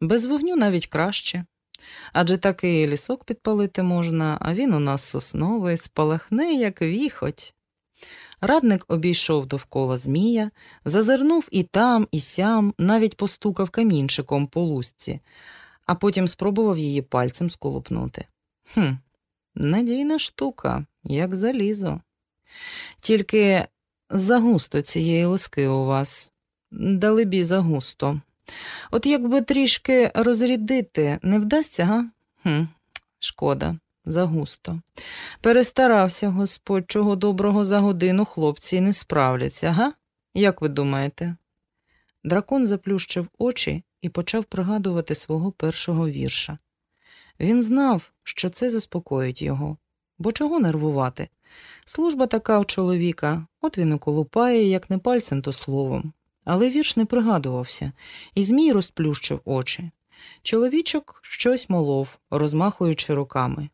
Без вогню навіть краще. Адже такий лісок підпалити можна, а він у нас сосновий, спалахне, як віхоть. Радник обійшов довкола Змія, зазирнув і там, і сям, навіть постукав камінчиком по лузці, а потім спробував її пальцем сколупнути. Хм, надійна штука, як залізо. Тільки загусто цієї луски у вас, далебі загусто. От якби трішки розрядити, не вдасться, га? Хм, Шкода, загусто. Перестарався Господь, чого доброго за годину хлопці не справляться, га? Як ви думаєте? Дракон заплющив очі і почав пригадувати свого першого вірша. Він знав, що це заспокоїть його, бо чого нервувати? Служба така у чоловіка, от він і колупає, як не пальцем, то словом. Але вірш не пригадувався, і Змій розплющив очі. Чоловічок щось молов, розмахуючи руками.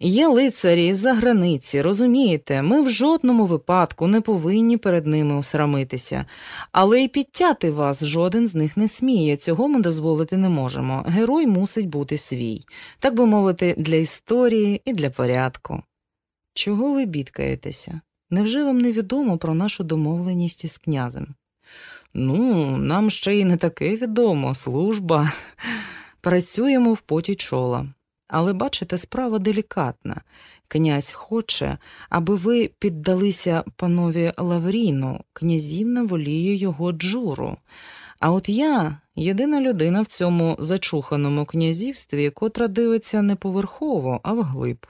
Є лицарі з-за границі, розумієте, ми в жодному випадку не повинні перед ними осрамитися, але й підтяти вас жоден з них не сміє, цього ми дозволити не можемо. Герой мусить бути свій, так би мовити, для історії і для порядку. Чого ви бідкаєтеся? Невже вам не відомо про нашу домовленість із князем? Ну, нам ще й не таке відомо, служба. Працюємо в поті чола. Але бачите, справа делікатна. Князь хоче, аби ви піддалися панові Лавріну, князівна воліє його джуру. А от я єдина людина в цьому зачуханому князівстві, котра дивиться не поверхово, а вглиб.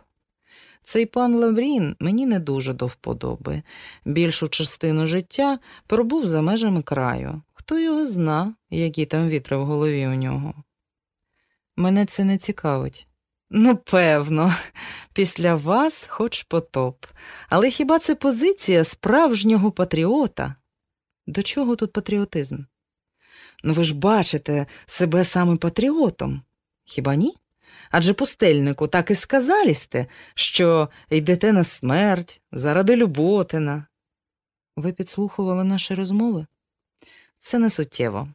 Цей пан Лаврін мені не дуже до вподоби. Більшу частину життя пробув за межами краю. Хто його зна, які там вітри в голові у нього? Мене це не цікавить. Ну, певно, після вас хоч потоп. Але хіба це позиція справжнього патріота? До чого тут патріотизм? Ну, ви ж бачите себе саме патріотом, хіба ні? Адже пустельнику так і сказалісте, що йдете на смерть заради Люботина. Ви підслухували наші розмови? Це не суттєво.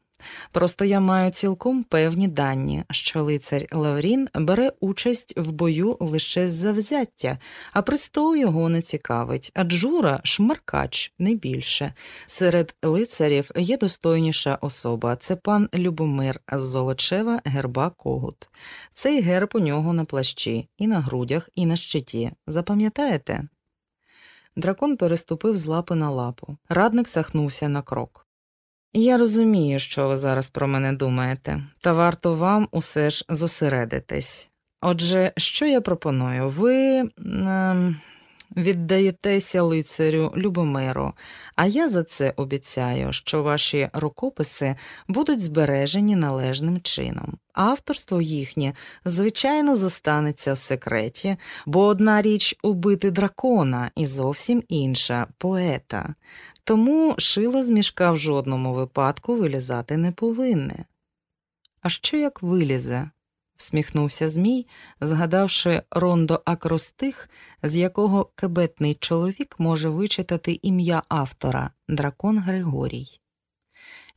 Просто я маю цілком певні дані, що лицар Лаврін бере участь в бою лише з завзяття, а престол його не цікавить, а Джура шмаркач не більше. Серед лицарів є достойніша особа це пан Любомир з Золочева герба Когут. Цей герб у нього на плащі, і на грудях, і на щиті. Запам'ятаєте? Дракон переступив з лапи на лапу. Радник сахнувся на крок. Я розумію, що ви зараз про мене думаєте, та варто вам усе ж зосередитись. Отже, що я пропоную? Ви е, віддаєтеся лицарю Любомиру, а я за це обіцяю, що ваші рукописи будуть збережені належним чином. Авторство їхнє, звичайно, зостанеться в секреті, бо одна річ убити дракона і зовсім інша поета. Тому шило з мішка в жодному випадку вилізати не повинне. А що як вилізе? Всміхнувся Змій, згадавши рондо акростих, з якого кебетний чоловік може вичитати ім'я автора дракон Григорій.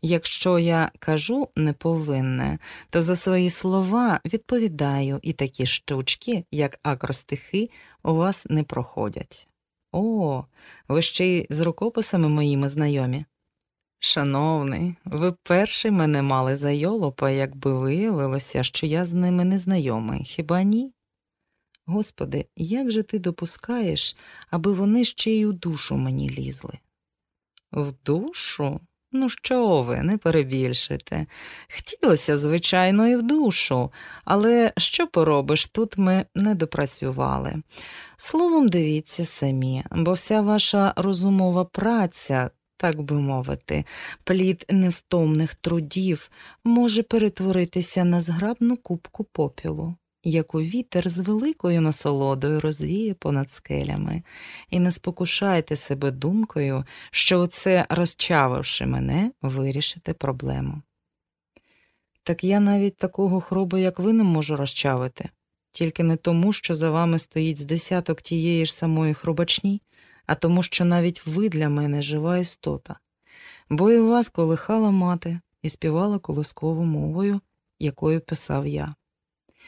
Якщо я кажу неповинне, то за свої слова відповідаю, і такі штучки, як акростихи, у вас не проходять. О, ви ще й з рукописами моїми знайомі. Шановний, ви перший мене мали за йолопа, якби виявилося, що я з ними не знайомий, хіба ні? Господи, як же ти допускаєш, аби вони ще й у душу мені лізли? В душу? Ну, що ви, не перебільшите. Хотілося, звичайно, і в душу, але що поробиш, тут ми не допрацювали. Словом, дивіться самі, бо вся ваша розумова праця, так би мовити, плід невтомних трудів може перетворитися на зграбну кубку попілу яку вітер з великою насолодою розвіє понад скелями, і не спокушайте себе думкою, що оце, розчавивши мене, вирішите проблему. Так я навіть такого хробу, як ви, не можу розчавити, тільки не тому, що за вами стоїть з десяток тієї ж самої хробачні, а тому, що навіть ви для мене жива істота, бо і вас колихала мати і співала колоскову мовою, якою писав я.